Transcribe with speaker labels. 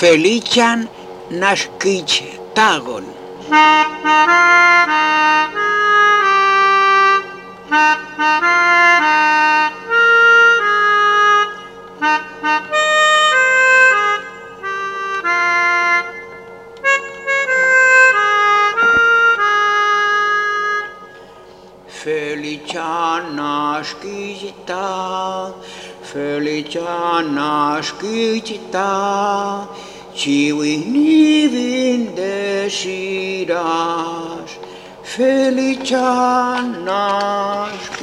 Speaker 1: Felician nascice tagon. Felicia nascita, Felicia nascita, ci ni vindeciras, Felicia nascita.